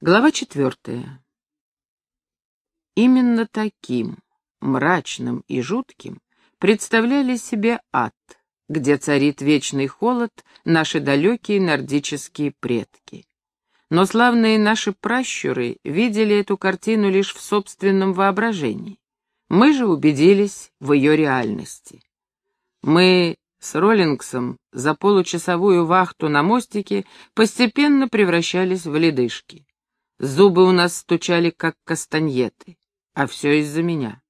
Глава четвертая. Именно таким, мрачным и жутким, представляли себе ад, где царит вечный холод наши далекие нордические предки. Но славные наши пращуры видели эту картину лишь в собственном воображении. Мы же убедились в ее реальности. Мы с Роллингсом за получасовую вахту на мостике постепенно превращались в ледышки. Зубы у нас стучали, как кастаньеты. А все из-за меня.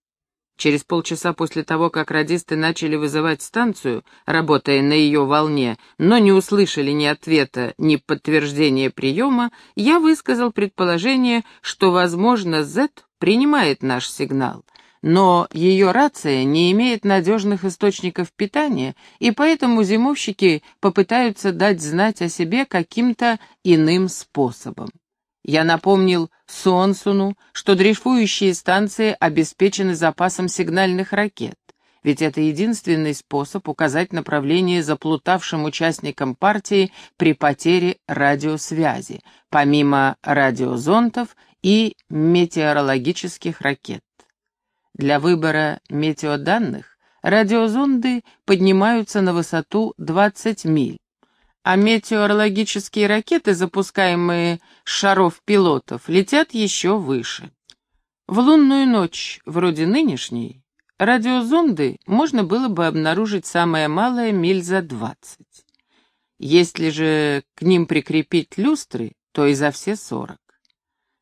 Через полчаса после того, как радисты начали вызывать станцию, работая на ее волне, но не услышали ни ответа, ни подтверждения приема, я высказал предположение, что, возможно, Z принимает наш сигнал, но ее рация не имеет надежных источников питания, и поэтому зимовщики попытаются дать знать о себе каким-то иным способом. Я напомнил Сонсуну, что дрейфующие станции обеспечены запасом сигнальных ракет, ведь это единственный способ указать направление заплутавшим участникам партии при потере радиосвязи, помимо радиозонтов и метеорологических ракет. Для выбора метеоданных радиозонды поднимаются на высоту 20 миль, а метеорологические ракеты, запускаемые с шаров пилотов, летят еще выше. В лунную ночь, вроде нынешней, радиозонды можно было бы обнаружить самое малое миль за двадцать. Если же к ним прикрепить люстры, то и за все сорок.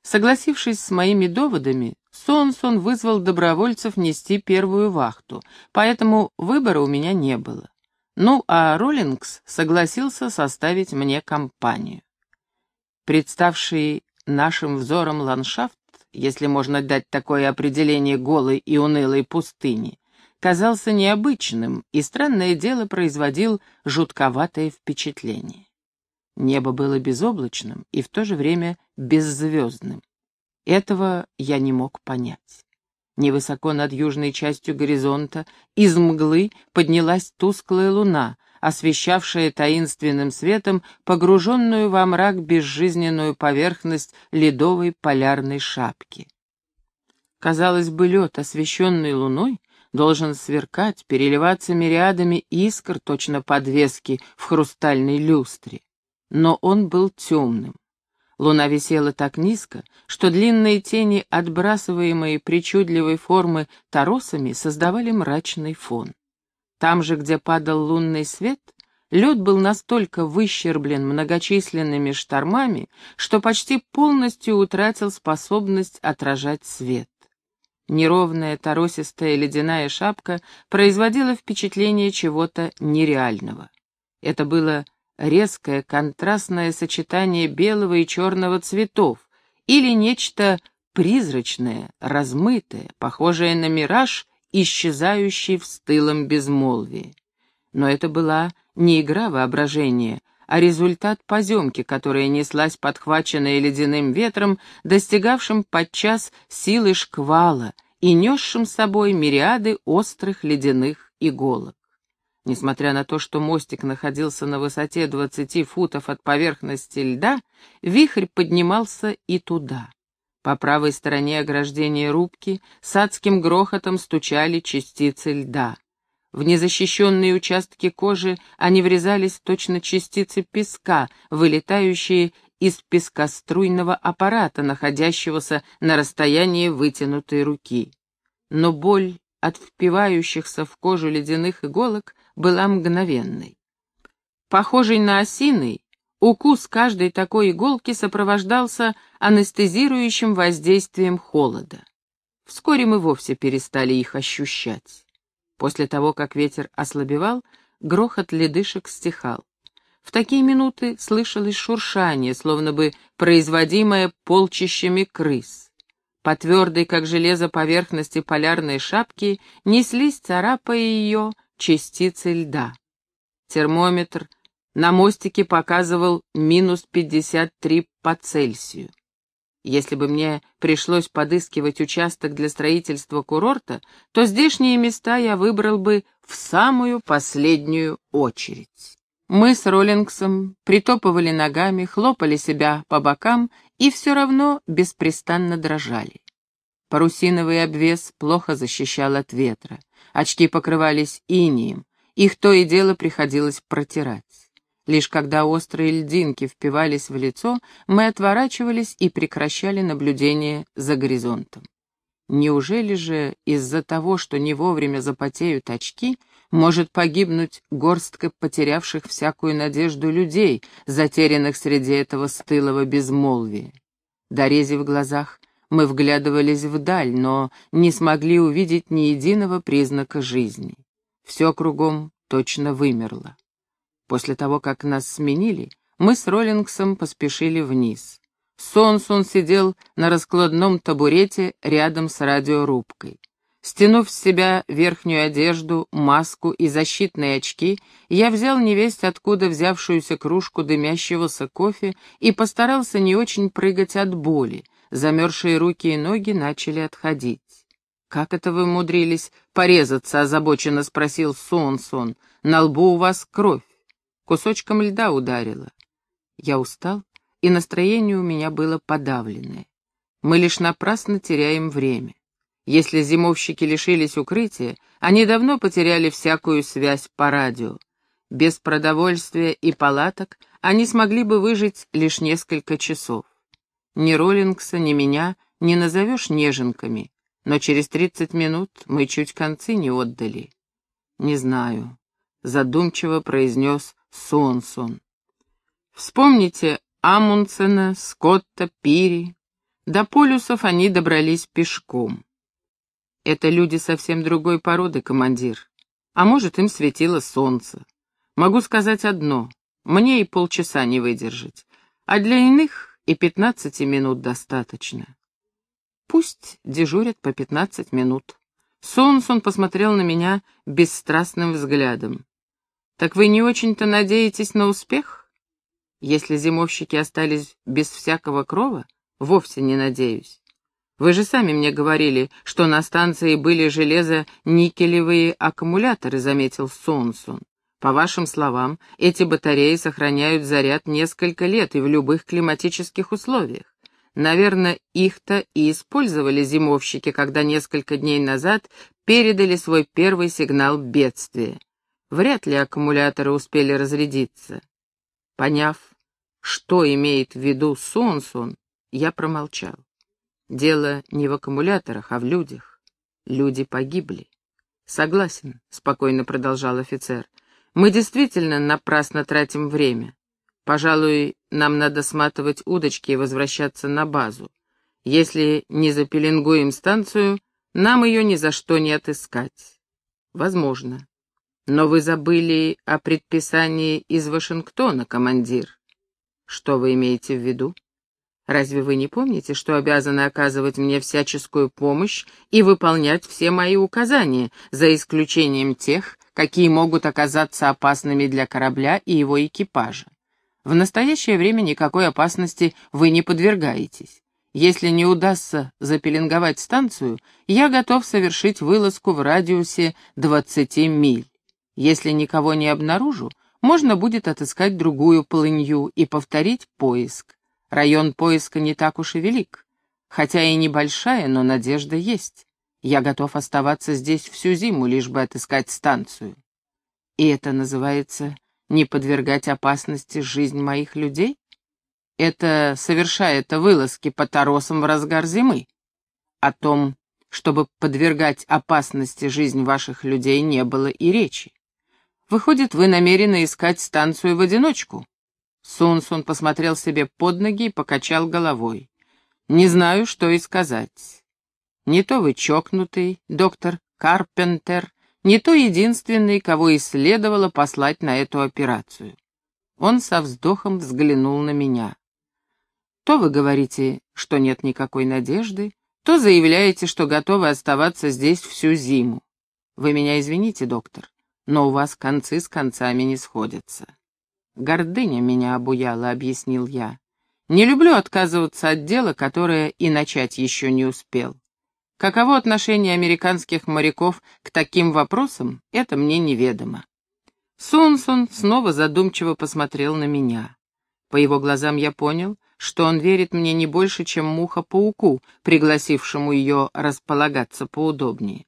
Согласившись с моими доводами, Сонсон вызвал добровольцев нести первую вахту, поэтому выбора у меня не было. Ну, а Роллингс согласился составить мне компанию. Представший нашим взором ландшафт, если можно дать такое определение голой и унылой пустыни, казался необычным, и странное дело производил жутковатое впечатление. Небо было безоблачным и в то же время беззвездным. Этого я не мог понять. Невысоко над южной частью горизонта из мглы поднялась тусклая луна, освещавшая таинственным светом погруженную во мрак безжизненную поверхность ледовой полярной шапки. Казалось бы, лед, освещенный луной, должен сверкать, переливаться мириадами искр, точно подвески в хрустальной люстре. Но он был темным. Луна висела так низко, что длинные тени, отбрасываемые причудливой формы торосами, создавали мрачный фон. Там же, где падал лунный свет, лед был настолько выщерблен многочисленными штормами, что почти полностью утратил способность отражать свет. Неровная торосистая ледяная шапка производила впечатление чего-то нереального. Это было резкое контрастное сочетание белого и черного цветов или нечто призрачное, размытое, похожее на мираж, исчезающий в стылом безмолвии. Но это была не игра воображения, а результат поземки, которая неслась подхваченная ледяным ветром, достигавшим подчас силы шквала и несшим с собой мириады острых ледяных иголок. Несмотря на то, что мостик находился на высоте 20 футов от поверхности льда, вихрь поднимался и туда. По правой стороне ограждения рубки с адским грохотом стучали частицы льда. В незащищенные участки кожи они врезались точно частицы песка, вылетающие из пескоструйного аппарата, находящегося на расстоянии вытянутой руки. Но боль от впивающихся в кожу ледяных иголок была мгновенной. Похожий на осиный, укус каждой такой иголки сопровождался анестезирующим воздействием холода. Вскоре мы вовсе перестали их ощущать. После того, как ветер ослабевал, грохот ледышек стихал. В такие минуты слышалось шуршание, словно бы производимое полчищами крыс. По твердой, как железо, поверхности полярной шапки неслись, царапая ее, частицы льда. Термометр на мостике показывал минус 53 по Цельсию. Если бы мне пришлось подыскивать участок для строительства курорта, то здешние места я выбрал бы в самую последнюю очередь. Мы с Роллингсом притопывали ногами, хлопали себя по бокам и все равно беспрестанно дрожали. Парусиновый обвес плохо защищал от ветра. Очки покрывались инием, их то и дело приходилось протирать. Лишь когда острые льдинки впивались в лицо, мы отворачивались и прекращали наблюдение за горизонтом. Неужели же из-за того, что не вовремя запотеют очки, может погибнуть горстка потерявших всякую надежду людей, затерянных среди этого стылого безмолвия? Дорези в глазах, мы вглядывались вдаль, но не смогли увидеть ни единого признака жизни. Все кругом точно вымерло. После того, как нас сменили, мы с Роллингсом поспешили вниз. Сонсон сидел на раскладном табурете рядом с радиорубкой. Стянув с себя верхнюю одежду, маску и защитные очки, я взял невесть откуда взявшуюся кружку дымящегося кофе и постарался не очень прыгать от боли, Замерзшие руки и ноги начали отходить. «Как это вы умудрились порезаться?» — озабоченно спросил Сонсон. «На лбу у вас кровь. Кусочком льда ударило». Я устал, и настроение у меня было подавленное. Мы лишь напрасно теряем время. Если зимовщики лишились укрытия, они давно потеряли всякую связь по радио. Без продовольствия и палаток они смогли бы выжить лишь несколько часов. Ни Роллингса, ни меня не назовешь неженками, но через тридцать минут мы чуть концы не отдали. Не знаю, задумчиво произнес Сонсон. Вспомните Амундсена, Скотта, Пири. До полюсов они добрались пешком. Это люди совсем другой породы, командир. А может, им светило солнце. Могу сказать одно. Мне и полчаса не выдержать. А для иных и пятнадцати минут достаточно. Пусть дежурят по пятнадцать минут. Сонсон посмотрел на меня бесстрастным взглядом. «Так вы не очень-то надеетесь на успех? Если зимовщики остались без всякого крова, вовсе не надеюсь. Вы же сами мне говорили, что на станции были железо-никелевые аккумуляторы», — заметил Сонсон. По вашим словам, эти батареи сохраняют заряд несколько лет и в любых климатических условиях. Наверное, их-то и использовали зимовщики, когда несколько дней назад передали свой первый сигнал бедствия. Вряд ли аккумуляторы успели разрядиться. Поняв, что имеет в виду Сонсун, я промолчал. Дело не в аккумуляторах, а в людях. Люди погибли. Согласен, спокойно продолжал офицер. Мы действительно напрасно тратим время. Пожалуй, нам надо сматывать удочки и возвращаться на базу. Если не запеленгуем станцию, нам ее ни за что не отыскать. Возможно. Но вы забыли о предписании из Вашингтона, командир. Что вы имеете в виду? Разве вы не помните, что обязаны оказывать мне всяческую помощь и выполнять все мои указания, за исключением тех, какие могут оказаться опасными для корабля и его экипажа. В настоящее время никакой опасности вы не подвергаетесь. Если не удастся запеленговать станцию, я готов совершить вылазку в радиусе 20 миль. Если никого не обнаружу, можно будет отыскать другую полынью и повторить поиск. Район поиска не так уж и велик. Хотя и небольшая, но надежда есть. Я готов оставаться здесь всю зиму, лишь бы отыскать станцию. И это называется не подвергать опасности жизнь моих людей? Это совершает вылазки по торосам в разгар зимы. О том, чтобы подвергать опасности жизнь ваших людей, не было и речи. Выходит, вы намерены искать станцию в одиночку? Сунсун посмотрел себе под ноги и покачал головой. Не знаю, что и сказать. Не то вы чокнутый, доктор Карпентер, не то единственный, кого и следовало послать на эту операцию. Он со вздохом взглянул на меня. То вы говорите, что нет никакой надежды, то заявляете, что готовы оставаться здесь всю зиму. Вы меня извините, доктор, но у вас концы с концами не сходятся. Гордыня меня обуяла, объяснил я. Не люблю отказываться от дела, которое и начать еще не успел. Каково отношение американских моряков к таким вопросам, это мне неведомо. Сунсон снова задумчиво посмотрел на меня. По его глазам я понял, что он верит мне не больше, чем муха пауку, пригласившему ее располагаться поудобнее.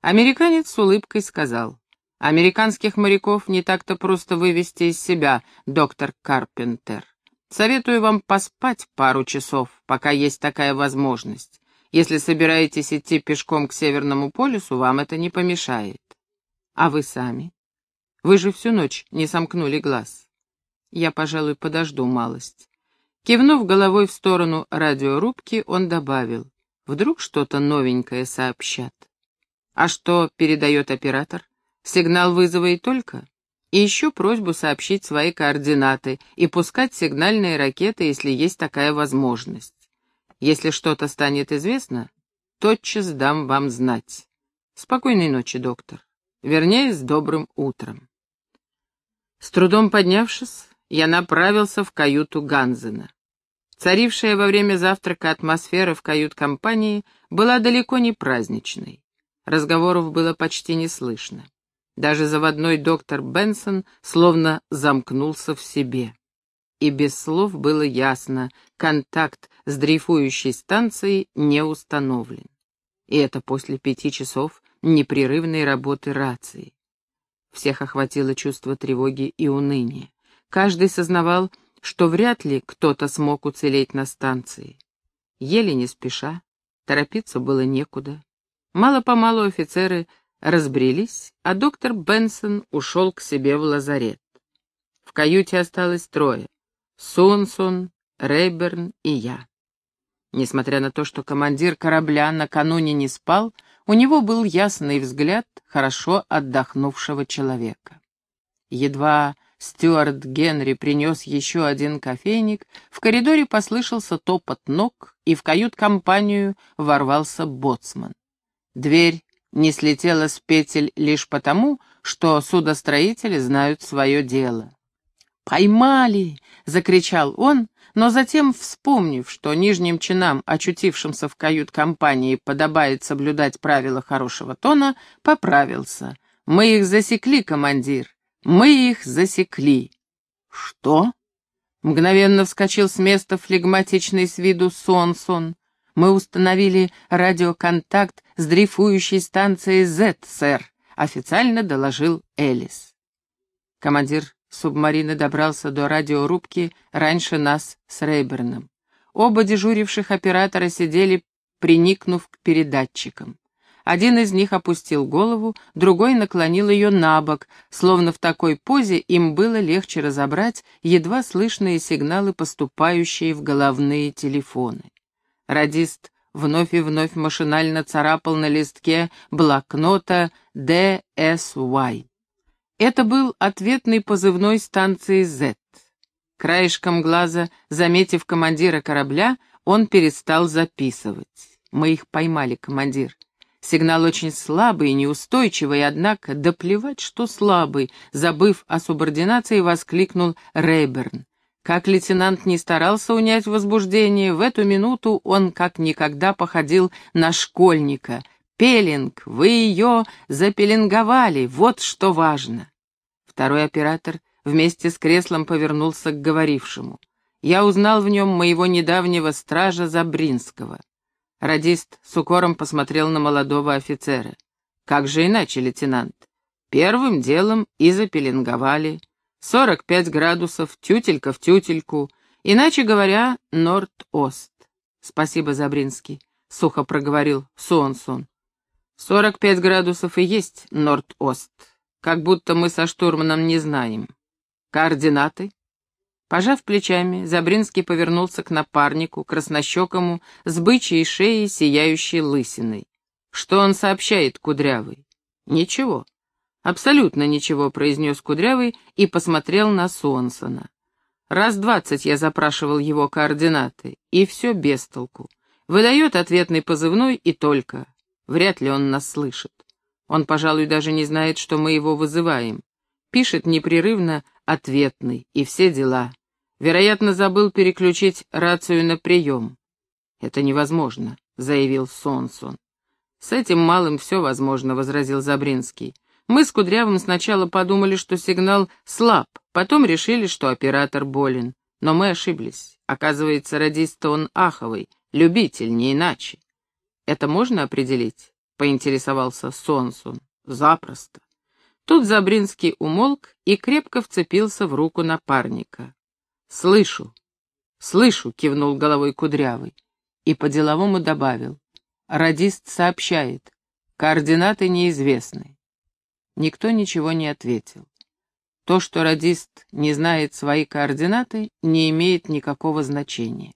Американец с улыбкой сказал, «Американских моряков не так-то просто вывести из себя, доктор Карпентер. Советую вам поспать пару часов, пока есть такая возможность. Если собираетесь идти пешком к Северному полюсу, вам это не помешает. А вы сами? Вы же всю ночь не сомкнули глаз. Я, пожалуй, подожду малость. Кивнув головой в сторону радиорубки, он добавил. Вдруг что-то новенькое сообщат. А что передает оператор? Сигнал вызова и только? И еще просьбу сообщить свои координаты и пускать сигнальные ракеты, если есть такая возможность. Если что-то станет известно, тотчас дам вам знать. Спокойной ночи, доктор. Вернее, с добрым утром. С трудом поднявшись, я направился в каюту Ганзена. Царившая во время завтрака атмосфера в кают-компании была далеко не праздничной. Разговоров было почти не слышно. Даже заводной доктор Бенсон словно замкнулся в себе. И без слов было ясно, контакт с дрейфующей станцией не установлен. И это после пяти часов непрерывной работы рации. Всех охватило чувство тревоги и уныния. Каждый сознавал, что вряд ли кто-то смог уцелеть на станции. Еле не спеша, торопиться было некуда. Мало-помалу офицеры разбрелись, а доктор Бенсон ушел к себе в лазарет. В каюте осталось трое — Сунсон, Рейберн и я. Несмотря на то, что командир корабля накануне не спал, у него был ясный взгляд хорошо отдохнувшего человека. Едва Стюарт Генри принес еще один кофейник, в коридоре послышался топот ног, и в кают-компанию ворвался боцман. Дверь не слетела с петель лишь потому, что судостроители знают свое дело. «Поймали!» — закричал он, но затем, вспомнив, что нижним чинам, очутившимся в кают-компании, подобает соблюдать правила хорошего тона, поправился. «Мы их засекли, командир! Мы их засекли!» «Что?» — мгновенно вскочил с места флегматичный с виду Сонсон. Мы установили радиоконтакт с дрейфующей станцией Z, сэр», — официально доложил Элис. Командир субмарины добрался до радиорубки раньше нас с Рейберном. Оба дежуривших оператора сидели, приникнув к передатчикам. Один из них опустил голову, другой наклонил ее на бок, словно в такой позе им было легче разобрать едва слышные сигналы, поступающие в головные телефоны. Радист вновь и вновь машинально царапал на листке блокнота DSY. Это был ответный позывной станции Z. Краешком глаза, заметив командира корабля, он перестал записывать. Мы их поймали, командир. Сигнал очень слабый и неустойчивый, однако, да плевать, что слабый, забыв о субординации, воскликнул Рейберн. Как лейтенант не старался унять возбуждение, в эту минуту он как никогда походил на школьника. «Пелинг, вы ее запеленговали, вот что важно!» Второй оператор вместе с креслом повернулся к говорившему. Я узнал в нем моего недавнего стража Забринского. Радист с укором посмотрел на молодого офицера. «Как же иначе, лейтенант? Первым делом и запеленговали». Сорок пять градусов, тютелька в тютельку, иначе говоря, норд-ост. Спасибо, Забринский, — сухо проговорил Суонсон. Сорок пять градусов и есть норд-ост, как будто мы со штурманом не знаем. Координаты? Пожав плечами, Забринский повернулся к напарнику, краснощекому, с бычьей шеей, сияющей лысиной. Что он сообщает, Кудрявый? Ничего. «Абсолютно ничего», — произнес Кудрявый и посмотрел на Сонсона. Раз двадцать я запрашивал его координаты, и все без толку. Выдает ответный позывной и только. Вряд ли он нас слышит. Он, пожалуй, даже не знает, что мы его вызываем. Пишет непрерывно ответный и все дела. Вероятно, забыл переключить рацию на прием. «Это невозможно», — заявил Сонсон. «С этим малым все возможно», — возразил Забринский. Мы с Кудрявым сначала подумали, что сигнал слаб, потом решили, что оператор болен. Но мы ошиблись. Оказывается, радист он аховый, любитель, не иначе. Это можно определить? Поинтересовался Сонсун. Запросто. Тут Забринский умолк и крепко вцепился в руку напарника. «Слышу, слышу», — кивнул головой Кудрявый и по-деловому добавил. Радист сообщает. Координаты неизвестны. Никто ничего не ответил. То, что радист не знает свои координаты, не имеет никакого значения.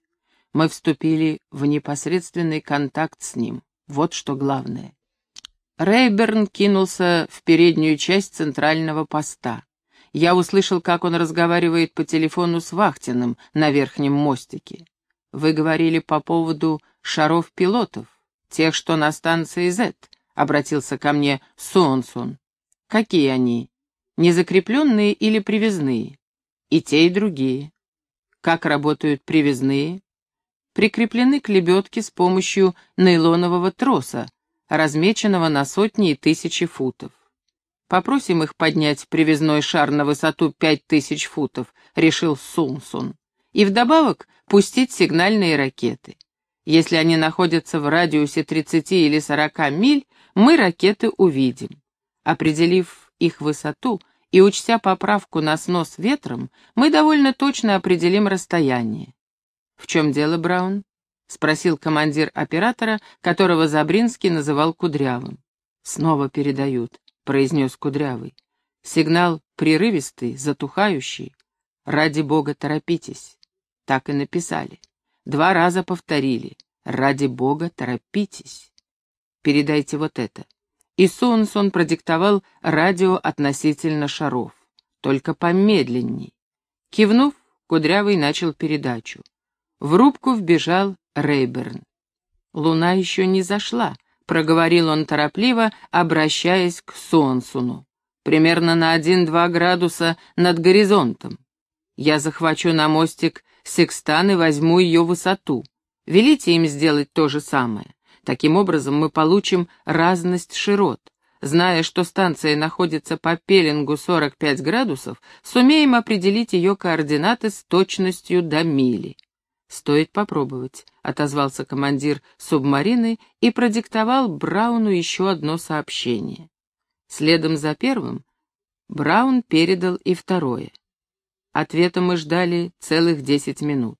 Мы вступили в непосредственный контакт с ним. Вот что главное. Рейберн кинулся в переднюю часть центрального поста. Я услышал, как он разговаривает по телефону с Вахтиным на верхнем мостике. Вы говорили по поводу шаров-пилотов, тех, что на станции Z, обратился ко мне Сонсун. Какие они? Незакрепленные или привязные? И те, и другие. Как работают привязные? Прикреплены к лебедке с помощью нейлонового троса, размеченного на сотни и тысячи футов. Попросим их поднять привязной шар на высоту пять тысяч футов, решил Сумсун. И вдобавок пустить сигнальные ракеты. Если они находятся в радиусе 30 или 40 миль, мы ракеты увидим. Определив их высоту и учтя поправку на снос ветром, мы довольно точно определим расстояние. «В чем дело, Браун?» — спросил командир оператора, которого Забринский называл Кудрявым. «Снова передают», — произнес Кудрявый. «Сигнал прерывистый, затухающий. Ради бога, торопитесь». Так и написали. Два раза повторили. «Ради бога, торопитесь». «Передайте вот это». И Сонсон продиктовал радио относительно шаров. Только помедленней. Кивнув, Кудрявый начал передачу. В рубку вбежал Рейберн. «Луна еще не зашла», — проговорил он торопливо, обращаясь к Сонсуну. «Примерно на один-два градуса над горизонтом. Я захвачу на мостик секстан и возьму ее высоту. Велите им сделать то же самое. Таким образом мы получим разность широт. Зная, что станция находится по пеленгу 45 градусов, сумеем определить ее координаты с точностью до мили. «Стоит попробовать», — отозвался командир субмарины и продиктовал Брауну еще одно сообщение. Следом за первым Браун передал и второе. Ответа мы ждали целых десять минут.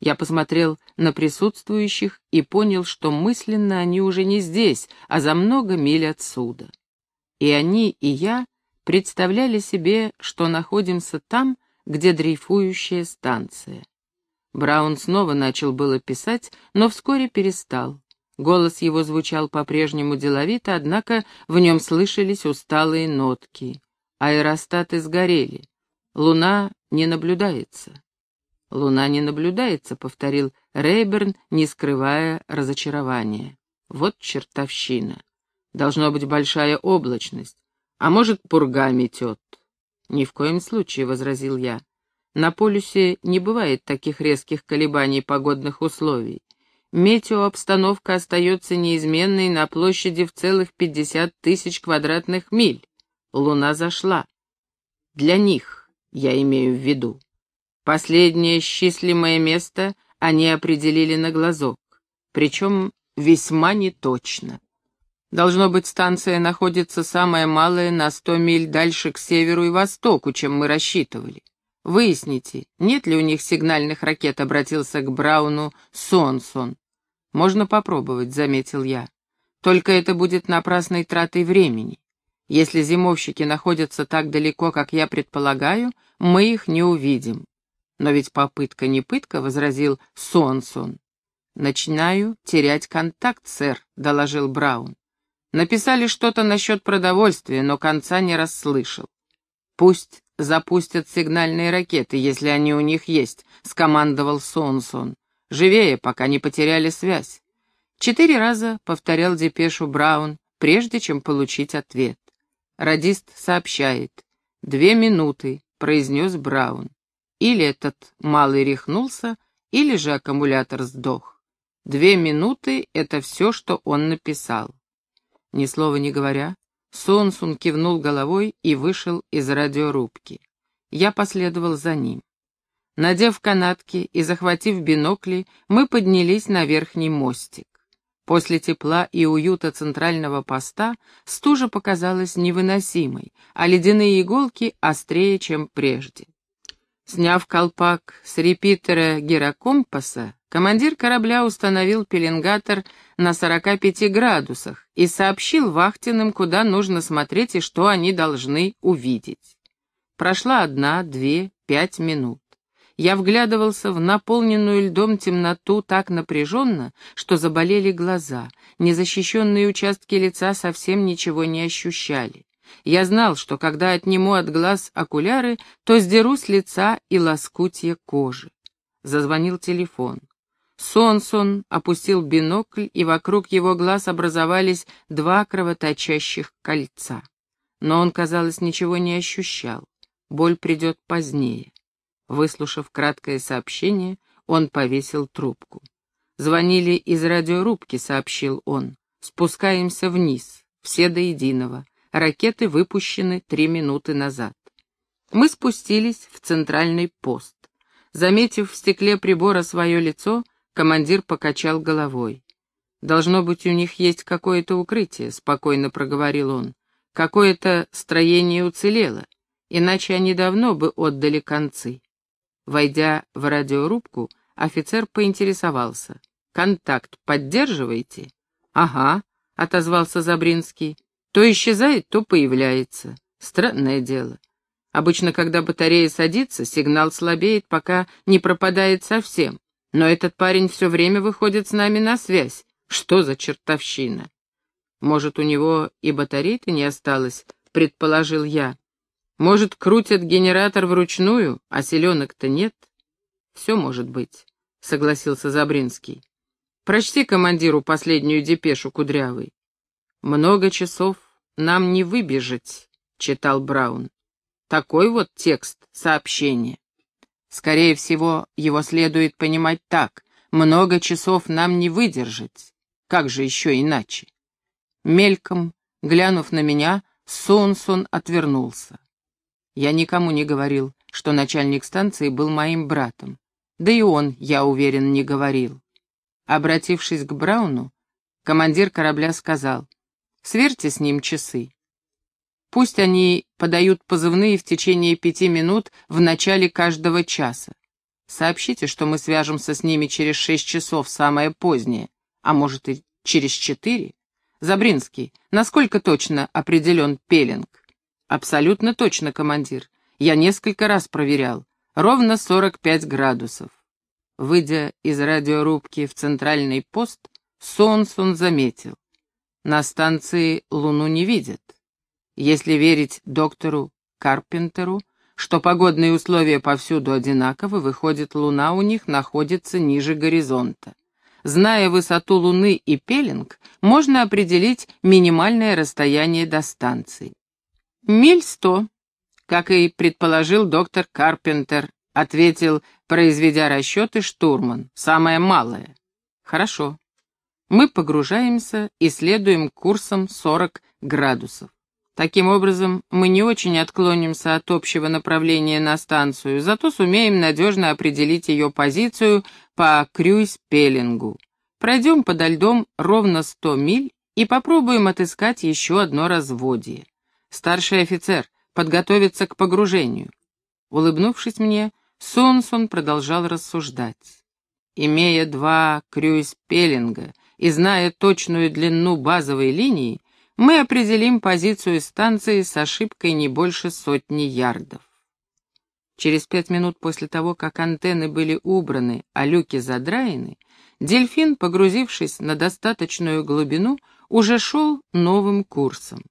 Я посмотрел на присутствующих и понял, что мысленно они уже не здесь, а за много миль отсюда. И они, и я представляли себе, что находимся там, где дрейфующая станция. Браун снова начал было писать, но вскоре перестал. Голос его звучал по-прежнему деловито, однако в нем слышались усталые нотки. Аэростаты сгорели. Луна не наблюдается. Луна не наблюдается, повторил Рейберн, не скрывая разочарования. Вот чертовщина. Должно быть большая облачность. А может, пурга метет. Ни в коем случае, — возразил я. На полюсе не бывает таких резких колебаний погодных условий. Метеообстановка остается неизменной на площади в целых 50 тысяч квадратных миль. Луна зашла. Для них, я имею в виду. Последнее счислимое место они определили на глазок, причем весьма неточно. Должно быть, станция находится самая малая на сто миль дальше к северу и востоку, чем мы рассчитывали. Выясните, нет ли у них сигнальных ракет, обратился к Брауну Сонсон. Можно попробовать, заметил я. Только это будет напрасной тратой времени. Если зимовщики находятся так далеко, как я предполагаю, мы их не увидим. Но ведь попытка не пытка, возразил Сонсон. Начинаю терять контакт, сэр, доложил Браун. Написали что-то насчет продовольствия, но конца не расслышал. Пусть запустят сигнальные ракеты, если они у них есть», — скомандовал Сонсон. «Живее, пока не потеряли связь». Четыре раза повторял депешу Браун, прежде чем получить ответ. Радист сообщает. «Две минуты», — произнес Браун. Или этот малый рехнулся, или же аккумулятор сдох. Две минуты — это все, что он написал. Ни слова не говоря, Сонсун кивнул головой и вышел из радиорубки. Я последовал за ним. Надев канатки и захватив бинокли, мы поднялись на верхний мостик. После тепла и уюта центрального поста стужа показалась невыносимой, а ледяные иголки острее, чем прежде. Сняв колпак с репитера гирокомпаса, командир корабля установил пеленгатор на 45 градусах и сообщил вахтенным, куда нужно смотреть и что они должны увидеть. Прошла одна, две, пять минут. Я вглядывался в наполненную льдом темноту так напряженно, что заболели глаза. Незащищенные участки лица совсем ничего не ощущали. Я знал, что когда отниму от глаз окуляры, то сдеру с лица и лоскутье кожи. Зазвонил телефон. Сонсон опустил бинокль, и вокруг его глаз образовались два кровоточащих кольца. Но он, казалось, ничего не ощущал. Боль придет позднее. Выслушав краткое сообщение, он повесил трубку. «Звонили из радиорубки», — сообщил он. «Спускаемся вниз, все до единого. Ракеты выпущены три минуты назад». Мы спустились в центральный пост. Заметив в стекле прибора свое лицо, командир покачал головой. «Должно быть, у них есть какое-то укрытие», — спокойно проговорил он. «Какое-то строение уцелело, иначе они давно бы отдали концы. Войдя в радиорубку, офицер поинтересовался. «Контакт поддерживаете?» «Ага», — отозвался Забринский. «То исчезает, то появляется. Странное дело. Обычно, когда батарея садится, сигнал слабеет, пока не пропадает совсем. Но этот парень все время выходит с нами на связь. Что за чертовщина?» «Может, у него и батарей-то не осталось?» — предположил я. Может, крутят генератор вручную, а селенок-то нет? Все может быть, согласился Забринский. Прочти командиру последнюю депешу, Кудрявый. Много часов нам не выбежать, читал Браун. Такой вот текст сообщения. Скорее всего, его следует понимать так. Много часов нам не выдержать. Как же еще иначе? Мельком, глянув на меня, Сонсон отвернулся. Я никому не говорил, что начальник станции был моим братом. Да и он, я уверен, не говорил. Обратившись к Брауну, командир корабля сказал, «Сверьте с ним часы. Пусть они подают позывные в течение пяти минут в начале каждого часа. Сообщите, что мы свяжемся с ними через шесть часов, самое позднее, а может и через четыре. Забринский, насколько точно определен пеленг?» Абсолютно точно, командир. Я несколько раз проверял. Ровно 45 градусов. Выйдя из радиорубки в центральный пост, Сонсон заметил. На станции Луну не видят. Если верить доктору Карпентеру, что погодные условия повсюду одинаковы, выходит, Луна у них находится ниже горизонта. Зная высоту Луны и пеленг, можно определить минимальное расстояние до станции. «Миль сто», как и предположил доктор Карпентер, ответил, произведя расчеты, штурман. «Самое малое». «Хорошо. Мы погружаемся и следуем курсом 40 градусов. Таким образом, мы не очень отклонимся от общего направления на станцию, зато сумеем надежно определить ее позицию по крюйс-пеллингу. Пройдем подо льдом ровно 100 миль и попробуем отыскать еще одно разводье. Старший офицер, подготовиться к погружению. Улыбнувшись мне, Сонсон продолжал рассуждать. Имея два крюйс-пеллинга и зная точную длину базовой линии, мы определим позицию станции с ошибкой не больше сотни ярдов. Через пять минут после того, как антенны были убраны, а люки задраены, дельфин, погрузившись на достаточную глубину, уже шел новым курсом.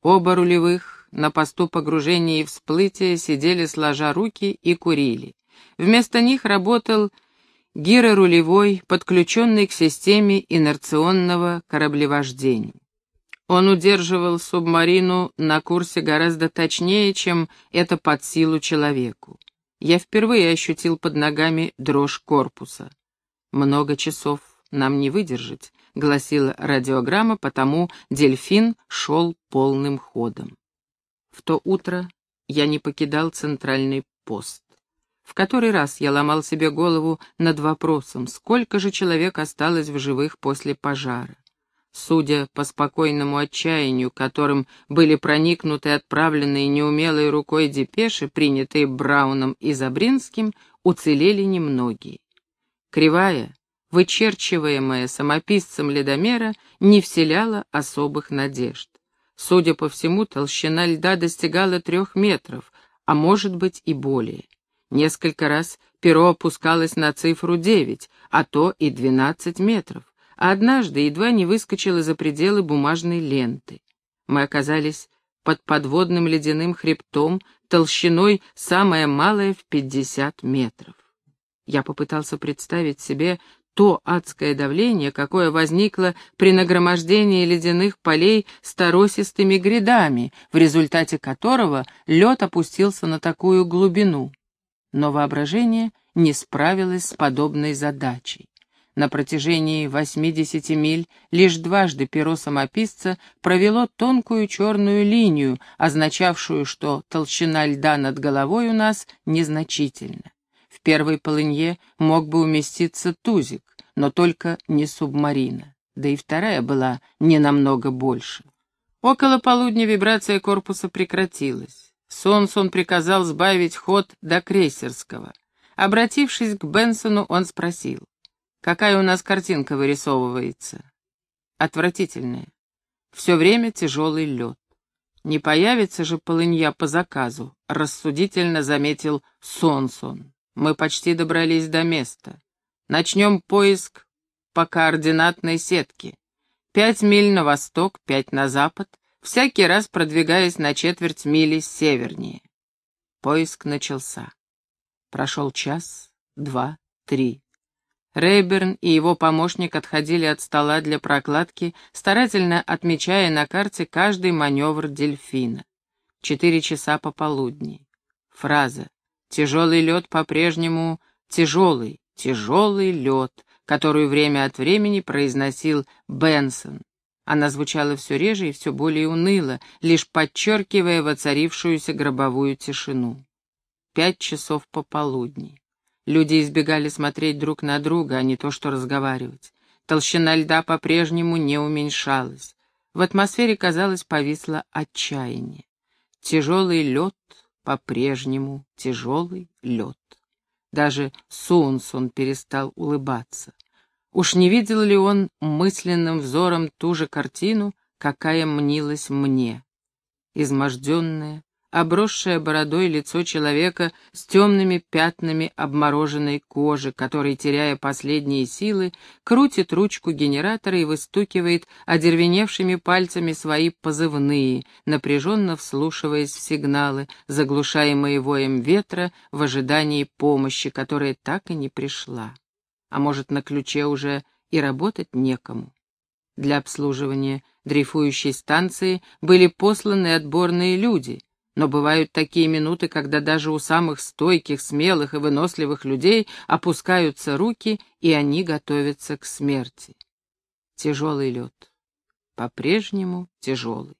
Оба рулевых на посту погружения и всплытия сидели сложа руки и курили. Вместо них работал гирорулевой, подключенный к системе инерционного кораблевождения. Он удерживал субмарину на курсе гораздо точнее, чем это под силу человеку. Я впервые ощутил под ногами дрожь корпуса. Много часов нам не выдержать, гласила радиограмма, потому дельфин шел полным ходом. В то утро я не покидал центральный пост. В который раз я ломал себе голову над вопросом, сколько же человек осталось в живых после пожара. Судя по спокойному отчаянию, которым были проникнуты отправленные неумелой рукой депеши, принятые Брауном и Забринским, уцелели немногие. Кривая, вычерчиваемая самописцем ледомера, не вселяла особых надежд. Судя по всему, толщина льда достигала трех метров, а может быть и более. Несколько раз перо опускалось на цифру девять, а то и двенадцать метров, однажды едва не выскочило за пределы бумажной ленты. Мы оказались под подводным ледяным хребтом, толщиной самая малая в пятьдесят метров. Я попытался представить себе то адское давление, какое возникло при нагромождении ледяных полей с грядами, в результате которого лед опустился на такую глубину но воображение не справилось с подобной задачей. На протяжении 80 миль лишь дважды перо самописца провело тонкую черную линию, означавшую, что толщина льда над головой у нас незначительна. В первой полынье мог бы уместиться тузик, но только не субмарина, да и вторая была не намного больше. Около полудня вибрация корпуса прекратилась. Сонсон приказал сбавить ход до крейсерского. Обратившись к Бенсону, он спросил, «Какая у нас картинка вырисовывается?» «Отвратительная. Все время тяжелый лед. Не появится же полынья по заказу», — рассудительно заметил Сонсон. «Мы почти добрались до места. Начнем поиск по координатной сетке. Пять миль на восток, пять на запад, всякий раз продвигаясь на четверть мили севернее. Поиск начался. Прошел час, два, три. Рейберн и его помощник отходили от стола для прокладки, старательно отмечая на карте каждый маневр дельфина. Четыре часа пополудни. Фраза «Тяжелый лед по-прежнему тяжелый, тяжелый лед», которую время от времени произносил Бенсон, она звучала все реже и все более уныло, лишь подчеркивая воцарившуюся гробовую тишину. Пять часов пополудни. Люди избегали смотреть друг на друга, а не то что разговаривать. Толщина льда по-прежнему не уменьшалась. В атмосфере, казалось, повисло отчаяние. Тяжелый лед, по-прежнему тяжелый лед. Даже Сунсон перестал улыбаться. Уж не видел ли он мысленным взором ту же картину, какая мнилась мне? Изможденное, обросшее бородой лицо человека с темными пятнами обмороженной кожи, который, теряя последние силы, крутит ручку генератора и выстукивает одервеневшими пальцами свои позывные, напряженно вслушиваясь в сигналы, заглушаемые воем ветра в ожидании помощи, которая так и не пришла а может, на ключе уже и работать некому. Для обслуживания дрейфующей станции были посланы отборные люди, но бывают такие минуты, когда даже у самых стойких, смелых и выносливых людей опускаются руки, и они готовятся к смерти. Тяжелый лед. По-прежнему тяжелый.